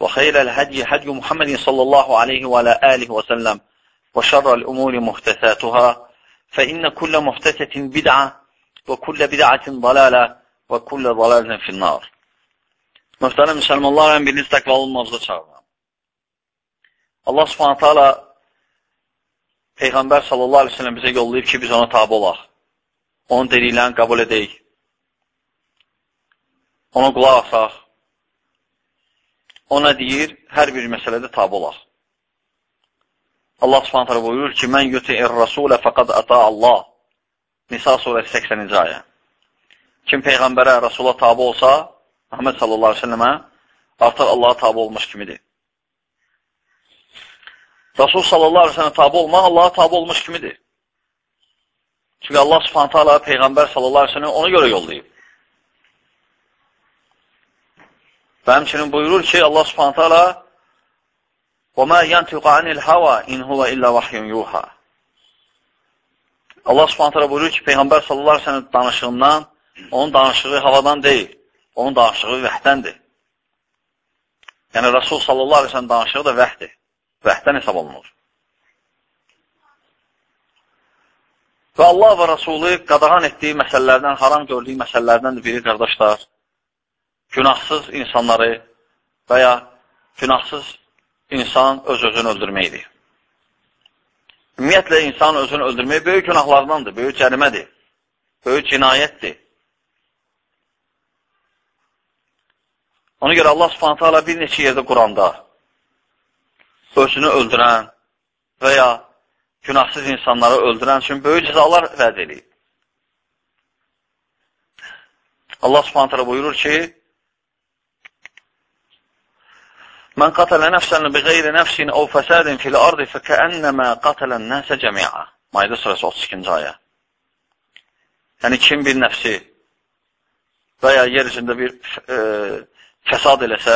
وخير الهدي هدي محمد صلى الله عليه وعلى آله وسلم وشر الأمور محدثاتها فإن كل محدثة بدعة وكل بدعة ضلالة وكل ضلالة في النار Möhtərəm müsəlmanlar, ən biriniz təqvalı olmamıza çağırıram. Allah subhanətə alə Peyğəmbər sallallahu aleyhi ve sellem bizə yollayıb ki, biz ona tabi olaq. Onun dediklərini qəbul edək. Ona qulaq asaq. Ona deyir, hər bir məsələdə tabi olaq. Allah subhanətə buyurur ki, mən yuti'ir rasulə fəqad əta Allah. Nisa surəsi 80-ci ayə. Kim Peyğəmbərə, Rasula tabi olsa, Muhammed sallallahu aleyhi ve sellemə artıq Allaha tabi olmuş kimidir. Rasul sallallahu aleyhi ve sellem tabi olmaq Allaha tabi olmuş kimidir. Çünki Allah subhanətə alə Peyğəmbər sallallahu aleyhi ve sellem ona görə yollayıb. Və həmçinin buyurur ki, Allah subhanətə alə وَمَا يَنْتِقَ عَنِ الْهَوَى اِنْ هُوَ إِلَّا وَحْيٌ يُوحَى Allah subhanətə alə buyurur ki, Peyğəmbər sallallahu aleyhi ve sellem danışığından, onun danışığı havadan deyil, onun danışığı vəhdəndir. Yəni, Rasul sallallahu aleyhi ve sellem danışığı da vəhdir. Vəhdən hesab olunur. Və Allah və Rasulü qadağan etdiyi məsələlərdən, haram gördüyü məsələlərdən biri, qardaşlar, günahsız insanları və ya günahsız insan öz-özünü öldürməkdir. Ümumiyyətlə, insan özünü öldürmək böyük günahlardandır, böyük cərimədir, böyük cinayətdir. Ona görə Allah subhanətə alə bir neçə yerdə Quranda özünü öldürən və ya günahsız insanları öldürən üçün böyük cəzalar vəd edib. Allah subhanətə buyurur ki, Mən qatələ nəfsən bi qeyri nəfsin əv fəsədin fil ardı fəkəənnəmə qatələn nəsə cəmiə. Mayda surəsi 32-ci ayə. Yəni, kim bir nəfsi və ya yer üzündə bir e, fəsad eləsə,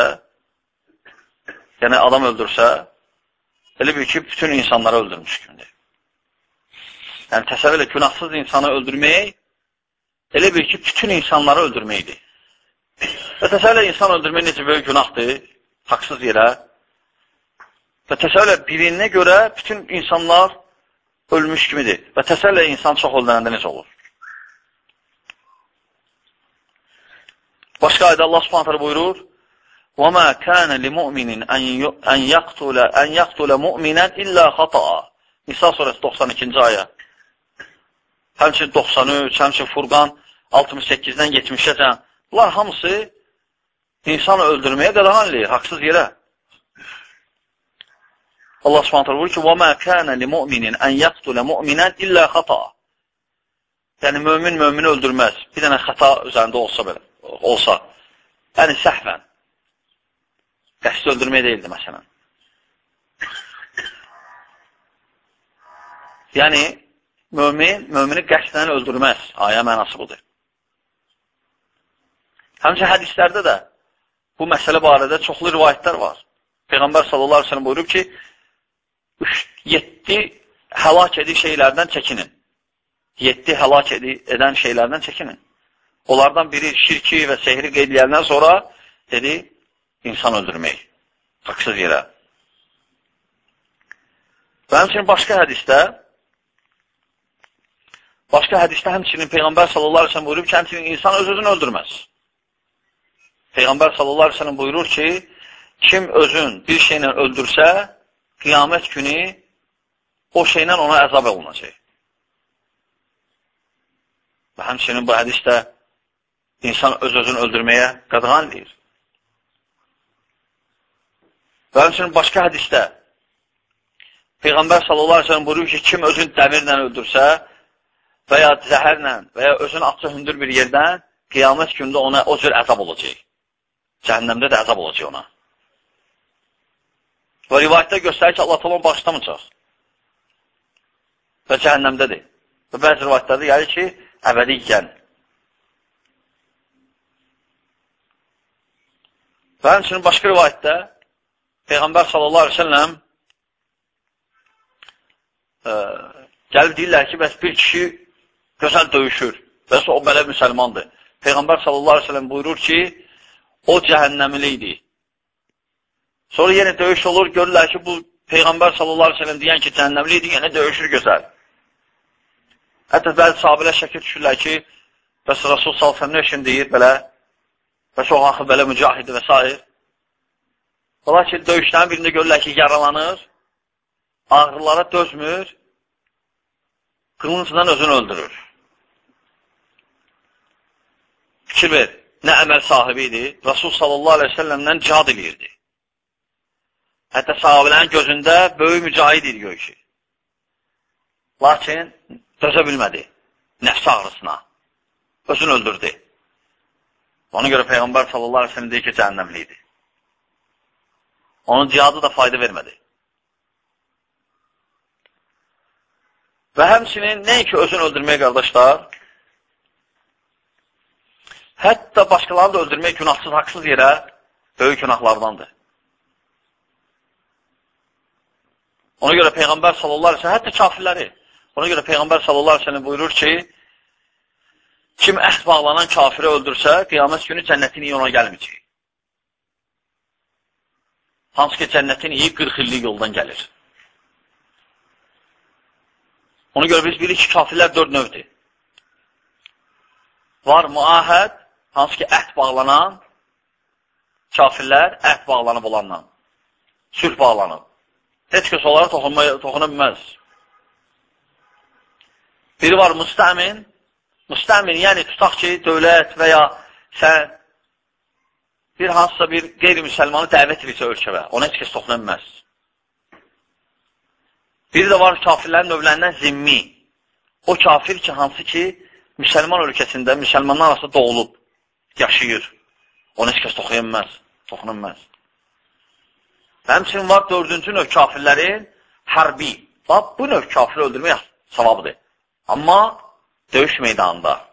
yəni adam öldürsə, elə bir ki, bütün insanları öldürmüş kimdir. Yəni, təsəvvür elə, günahsız insanı öldürmək, elə bir ki, bütün insanları öldürməkdir. Və təsəvvür elə, insan öldürmək necə böyük günahdır, haqsız yerə. Və təsəvvür elə, birinə görə bütün insanlar ölmüş kimidir. Və təsəvvür elə, insan çox öldürəndə necə olur? Başqa ayda Allah subhanətləri buyurur, وَمَا كَانَ لِمُؤْمِنٍ أَنْ يَقْتُلَ, أن يقتل مُؤْمِنًا إِلَّا خَطَأً Nisa surəsi 92-ci ayə. Həmçin 93, həmçin Furqan 68-dən 70-əcən. Bunlar hamısı insanı öldürməyə qadağan eləyir, haqsız yerə. Allah subhanətə buyurur ki, وَمَا كَانَ لِمُؤْمِنٍ أَنْ يَقْتُلَ مُؤْمِنًا إِلَّا خَطَأً Yəni, mömin mömini öldürməz. Bir dənə xəta üzərində olsa belə, olsa. Yəni, səhvən. Qəsd öldürmək deyildi, məsələn. Yəni, mömin, mömini qəsdən öldürməz. Ayə mənası budur. Həmçə hədislərdə də bu məsələ barədə çoxlu rivayətlər var. Peyğəmbər sallallahu aleyhi ve sellem buyurub ki, 7 həlak edik şeylərdən çəkinin. 7 həlak edən şeylərdən çəkinin. Onlardan biri şirki və sehri qeydləyəndən sonra dedi, insan öldürmək. Haqsız yerə. Və həmçinin başqa hədisdə başqa hədisdə həmçinin Peyğəmbər sallallahu aleyhi ve sellem buyurub ki, həmçinin insan öz-özünü öldürməz. Peyğəmbər sallallahu aleyhi ve sellem buyurur ki, kim özün bir şeylə öldürsə, qiyamət günü o şeylə ona əzab olunacaq. Və həmçinin bu hədisdə insan öz-özünü öldürməyə qadğan deyir. Və həmçinin başqa hədisdə Peyğəmbər sallallahu aleyhi ve sellem buyurur ki, kim özünü dəmirlə öldürsə və ya zəhərlə və ya özünü atsa hündür bir yerdən qiyamət gündə ona o cür əzab olacaq. Cəhənnəmdə də əzab olacaq ona. Və rivayətdə göstərir ki, Allah tamam bağışlamayacaq. Və cəhənnəmdədir. Və bəzi rivayətlərdə gəlir ki, əbədiyyən. Və həmçinin başqa rivayətdə Peyğəmbər sallallahu aleyhi ve sellem ə, gəlib deyirlər ki, bəs bir kişi gözəl döyüşür. Bəs o belə müsəlmandır. Peyğəmbər sallallahu aleyhi ve sellem buyurur ki, o cəhənnəmli idi. Sonra yenə döyüş olur, görürlər ki, bu Peyğəmbər sallallahu aleyhi ve sellem deyən ki, cəhənnəmli idi, yenə döyüşür gözəl. Hətta bəzi sahabilə şəkil düşürlər ki, bəs Rasul sallallahu nə üçün deyir belə, bəs o axı belə mücahidi və s. Ola ki, döyüşlərin birində görürlər ki, yaralanır, ağrılara dözmür, qılıncdan özünü öldürür. Fikir ver, nə əməl sahibi idi? Rasul sallallahu aleyhi ve səlləmdən cihad edirdi. Hətta sahabilərin gözündə böyük mücahid idi ki. Lakin dözə bilmədi nəfs ağrısına. Özünü öldürdü. Ona görə Peyğəmbər sallallahu aleyhi ve sellem deyir ki, cəhənnəmli idi. Onun cihadı da fayda vermədi. Və həmçinin nəinki özünü öldürməyə qardaşlar, hətta başqalarını da öldürmək günahsız, haqsız yerə böyük günahlardandır. Ona görə Peyğəmbər sallallahu aleyhi hətta kafirləri, ona görə Peyğəmbər sallallahu aleyhi buyurur ki, kim əhd bağlanan kafiri öldürsə, qiyamət günü cənnətin iyi ona gəlməyəcək. Hansı ki, cənnətin iyi 40 illik yoldan gəlir. Ona görə biz bilirik ki, kafirlər dörd növdür. Var müahəd, hansı ki, əhd bağlanan, kafirlər əhd bağlanıb olandan, sülh bağlanıb. Heç kəs onlara toxuna bilməz. Biri var müstəmin, müstəmin, yəni tutaq ki, dövlət və ya sən bir hansısa bir qeyri-müsəlmanı dəvət edirsə ölkəvə, ona heç kəs toxuna bilməz. Biri də var kafirlərin növlərindən zimmi. O kafir ki, hansı ki, müsəlman ölkəsində, müsəlmanlar arasında doğulub, yaşayır. Onu heç kəs toxuyunməz, toxununməz. Həmçinin var dördüncü növ kafirlərin hərbi. Bax, bu növ kafiri öldürmək savabıdır. Amma döyüş meydanında.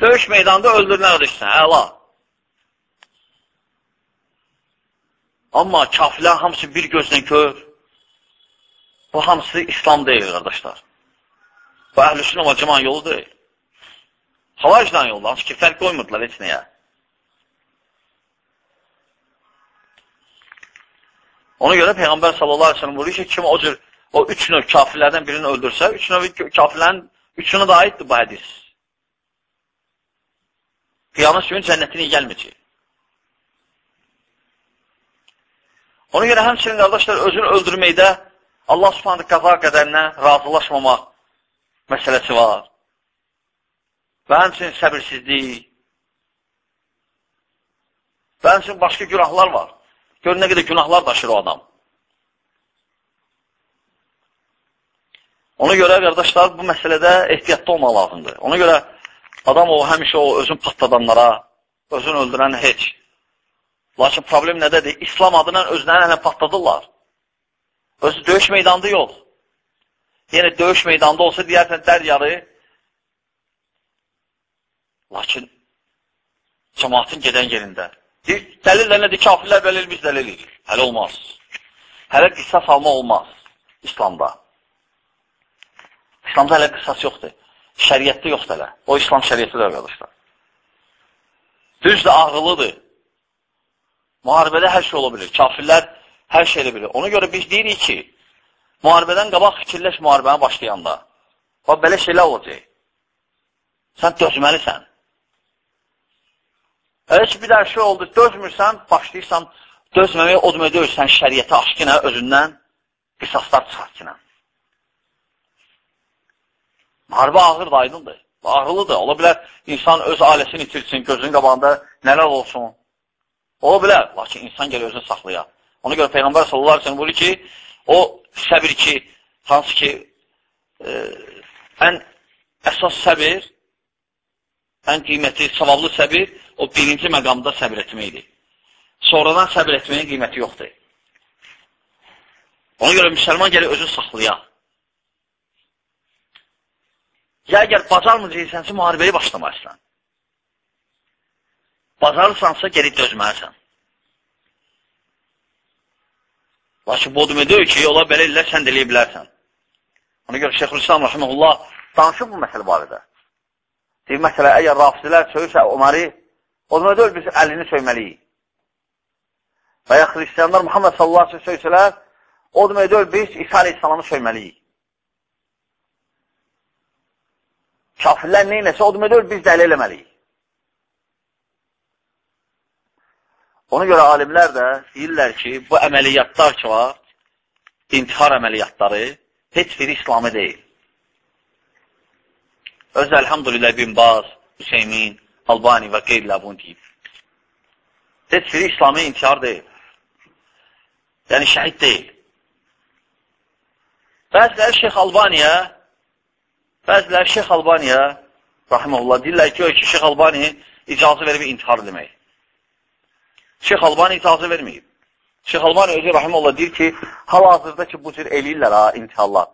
Döyüş meydanında öldürünə ödüşsən, əla. Amma kafirlər hamısı bir gözlə kör, Bu hamısı İslam deyil, qardaşlar. Bu və cəman yolu deyil. Xavaricdən yolu, hansı ki, fərq qoymurdular heç nəyə. Ona görə Peyğəmbər sallallahu aleyhi ve sellem buyuruyor ki, kim o cür o üç növ kafirlərdən birini öldürsə, üç növ kafirlərin üçünə də aiddir bu hədis. Qiyamət günü cənnətinə gəlməyəcək. Ona görə həmçinin qardaşlar özünü öldürməkdə Allah subhanə qəza qədərinə razılaşmamaq məsələsi var. Və həmçinin səbirsizlik. Və həmçinin başqa günahlar var. Gör, nə qədər günahlar daşır o adam. Ona görə, qardaşlar, bu məsələdə ehtiyatda olmaq lazımdır. Ona görə adam o, həmişə o özün patladanlara, özün öldürən heç. Lakin problem nədədir? İslam adına özlərini hələ patladırlar. Özü döyüş meydanında yox. Yəni, döyüş meydanında olsa, deyərsən, dər yarı. Lakin, cəmatın gedən yerində. Deyir, dəlillə nədir? Kafirlər bəlil, biz dəlil edir. Hələ olmaz. Hələ qissas alma olmaz İslamda. İslamda hələ qissas yoxdur. Şəriətdə yoxdur hələ. O, İslam şəriətidir, arkadaşlar. Düzdür, ağılıdır. Müharibədə hər şey ola bilir. Kafirlər hər şeylə bilir. Ona görə biz deyirik ki, müharibədən qabaq fikirləş müharibəni başlayanda. Bax, belə şeylər olacaq. Sən dözməlisən. Elə ki, bir şey oldu, dözmürsən, başlayırsan Dözməmək o demək deyil, sən şəriyyəti aşkınə özündən qisaslar çıxartkinə. Müharibə ağırdır, aydındır. Ağırlıdır. Ola bilər, insan öz ailəsini itirsin, gözünün qabağında nələr olsun. Ola bilər, lakin insan gəlir özünü saxlaya. Ona görə Peyğəmbər sallallahu aleyhi buyurur ki, o səbir ki, hansı ki, e, ən əsas səbir, ən qiymətli, savablı səbir, o birinci məqamda səbir etməkdir. Sonradan səbir etməyin qiyməti yoxdur. Ona görə müsəlman gəlir özünü saxlaya. Ya əgər bacarmayacaqsənsə, müharibəyi başlamayırsan. Bacarırsansa, geri dözməlisən. Lakin demək deyil ki, ola belə ilə sən də eləyə bilərsən. Ona görə Şeyxülislam Rəhməhullah danışıb bu məsələ barədə. Deyir, məsələ, əgər rafizilər söyürsə Öməri, o demək deyil, biz əlini söyməliyik. Və ya xristiyanlar Muhammed sallallahu aleyhi söysələr, o demək deyil, biz İsa aleyhissalamı söyməliyik. Kafirlər neynəsə, o demək deyil, biz dəli eləməliyik. Ona görə alimlər də deyirlər ki, bu əməliyyatlar ki var, intihar əməliyyatları heç biri İslamı deyil. Öz əlhamdülillah bin Baz, Hüseymin, Albani və qeyrilər bunu deyib. Heç biri İslami intihar deyil. Yəni şəhid deyil. Bəziləri Şeyx Albaniya, bəziləri Şeyx Albaniya, rahiməllah, deyirlər ki, ki, Şeyx Albani icazı verib intihar demək. Şeyx Albani icazə verməyib. Şeyx Albani özü rahiməllah deyir ki, hal-hazırda ki, bu cür eləyirlər ha, intiharlar.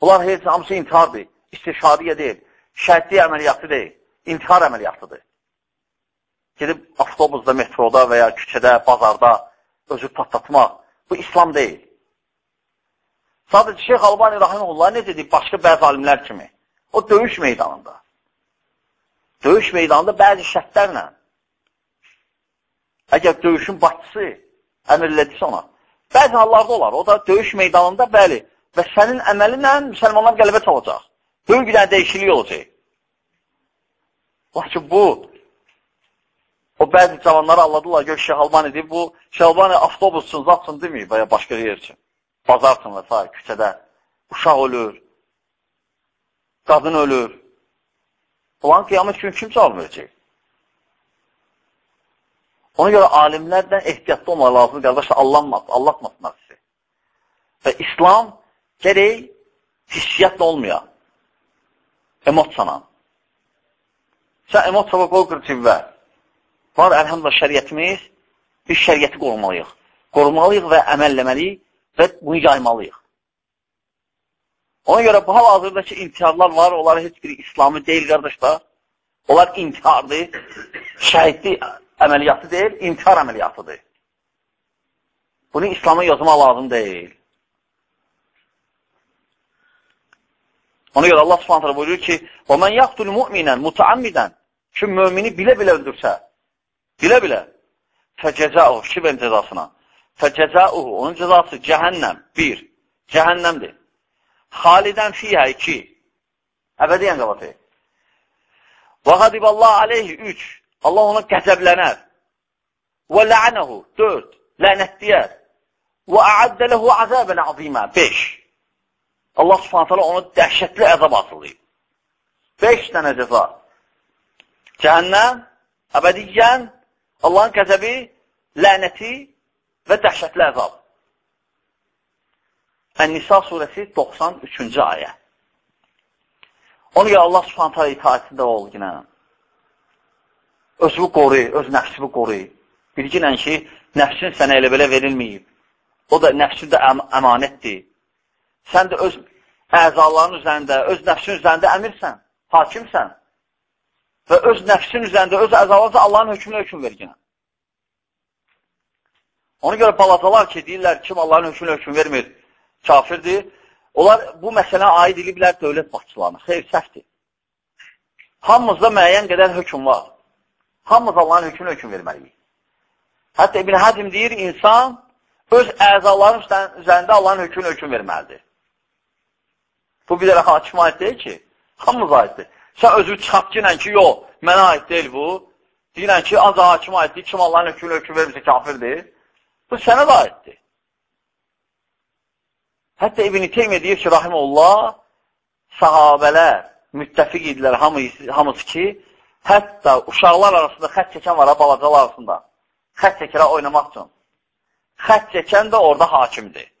Bunlar heç hamısı intihardır. İstişadiyə deyil, şəhidli əməliyyatı deyil, intihar əməliyyatıdır. Gedib avtobusda, metroda və ya küçədə, bazarda özü patlatmaq. Bu İslam deyil. Sadəcə Şeyx Albani rahiməllah necə deyib başqa bəzi alimlər kimi? O döyüş meydanında. Döyüş meydanında bəzi şərtlərlə Əgər döyüşün başçısı əmr elədirsə ona. Bəzi hallarda olar. O da döyüş meydanında bəli və sənin əməlinlə müsəlmanlar qələbə çalacaq. Böyük bir dəyişiklik olacaq. Lakin bu o bəzi cavanları anladılar, gör Şəhalban edib, bu Şəhalban avtobus üçün, zat üçün deməyib və ya başqa yer üçün. Bazar üçün və s. küçədə. Uşaq ölür, qadın ölür. Ulan qiyamət gün kim cavab verəcək? Ona görə alimlərdən ehtiyatlı olmaq lazımdır, qardaşlar, allanmasın, allatmasınlar sizi. Və İslam gərək hissiyyatla olmuyor. Emotsana. Sən emotsana qoy qır civvə. Var, əlhamdülillah, şəriyyətimiz, biz şəriyyəti qorumalıyıq. Qorumalıyıq və əməlləməliyik və bunu yaymalıyıq. Ona görə bu hal-hazırdakı intiharlar var, onlar heç biri İslamı deyil, qardaşlar. Onlar intihardır, şəhidlik əməliyyatı deyil, intihar əməliyyatıdır. Bunu İslam'a yazmaq lazım deyil. Ona görə Allah subhanətlə buyurur ki, وَمَنْ يَقْتُلْ مُؤْمِنًا مُتَعَمِّدًا Kim mümini bilə-bilə öldürsə, bilə-bilə fəcəzəuhu, kibən cəzasına, fəcəzəuhu, onun cəzası cəhənnəm, bir, cəhənnəmdir. Xalidən fiyhə, iki, əbədiyyən qalatı. Və qadiballah aleyhi, üç, Allah ona qəzəblənər. Və lə'ənəhu, dörd, lənətləyər. Və əaddə ləhu əzəbən azimə, beş. Allah subhanət hala ona dəhşətli əzab atılıyıb. Beş dənə cəza. Cəhənnəm, əbədiyyən, Allahın qəzəbi, lənəti və dəhşətli əzab. Ən-Nisa surəsi 93-cü ayə. Onu ya Allah subhanət hala itaətində ol yine özünü qoru, öz nəfsini qoru. Bilginlə ki, nəfsin sənə elə belə verilməyib. O da nəfsin də əm əmanətdir. Sən də öz əzaların üzərində, öz nəfsin üzərində əmirsən, hakimsən. Və öz nəfsin üzərində, öz əzalarınızı Allahın hökmünə hökm verginə. Ona görə balacalar ki, deyirlər, kim Allahın hökmünə hökm vermir, kafirdir. Onlar bu məsələ aid ediblər dövlət başçılarına. Xeyr, səhvdir. Hamımızda müəyyən qədər hökm var. Hamımız Allahın hökmünə hökm verməliyik. Hətta İbn Həcm deyir, insan öz əzaların üzərində Allahın hökmünə hökm verməlidir. Bu bir dərə hakim aid deyil ki, hamımız aiddir. Sən özü çıxaq ki, ki, yox, mənə aid deyil bu. Deyirən ki, ancaq hakim aiddir, kim Allahın hökmünə hökm vermirsə kafirdir. Bu sənə də aiddir. Hətta İbn-i Teymiyyə deyir ki, rahimullah, sahabələr müttəfiq idilər hamısı, hamısı ki, hətta uşaqlar arasında xət çəkən var, balacalar arasında. Xət çəkirə oynamaq üçün. Xət çəkən də orada hakimdir.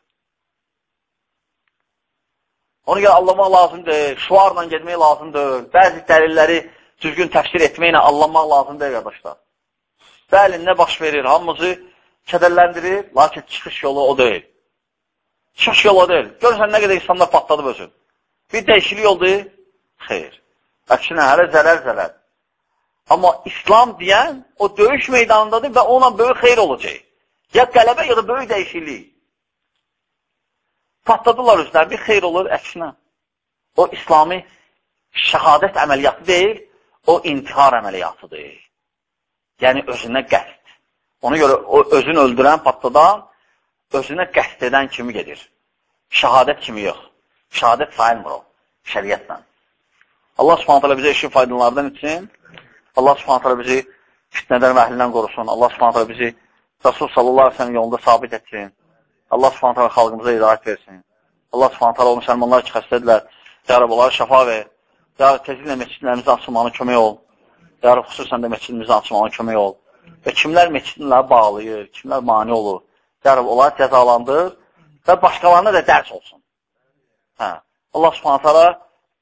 Onu görə anlamaq lazımdır, şuarla gedmək lazımdır, bəzi dəlilləri düzgün təfsir etməklə anlamaq lazımdır, qardaşlar. Bəli, nə baş verir, hamımızı kədərləndirir, lakin çıxış yolu o deyil. Çıxış yolu o deyil. Görürsən, nə qədər insanlar patladıb özün. Bir dəyişiklik oldu, xeyr. Əksinə, hələ zərər-zərər. Amma İslam deyən o döyüş meydanındadır və ona böyük xeyr olacaq. Ya qələbə, ya da böyük dəyişiklik. Patladılar özləri, bir xeyr olur, əksinə. O, İslami şəhadət əməliyyatı deyil, o, intihar əməliyyatıdır. Yəni, özünə qəst. Ona görə o, özünü öldürən, patladan, özünə qəst edən kimi gedir. Şəhadət kimi yox. Şəhadət sayılmır o, şəriyyətlə. Allah subhanətələ bizə işin faydalardan için, Allah subhanətələ bizi fitnədən və əhlindən qorusun. Allah subhanətələ bizi Rasul sallallahu aleyhi ve sellem yolunda sabit etsin. Allah subhanətə xalqımıza idarət versin. Allah subhanətə o müsəlmanlar ki, xəstədirlər. Ya Rab, onlara şəfa ver. Ya Rab, tezliklə məscidlərimizi açılmağına kömək ol. Ya Rab, xüsusən də məscidimizi açılmağına kömək ol. Və kimlər məscidləri bağlayır, kimlər mani olur. Ya Rab, onları cəzalandır və başqalarına da dərs olsun. Hə. Allah subhanətə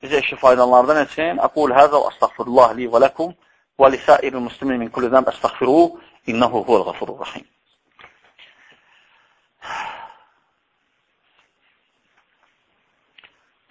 bizə işi faydalardan etsin. Aqul həzə və əstəğfirullah li və ləkum və lisairil muslimin min kulli zəmb əstəğfiruhu innəhu huvəl qafurur rəhim.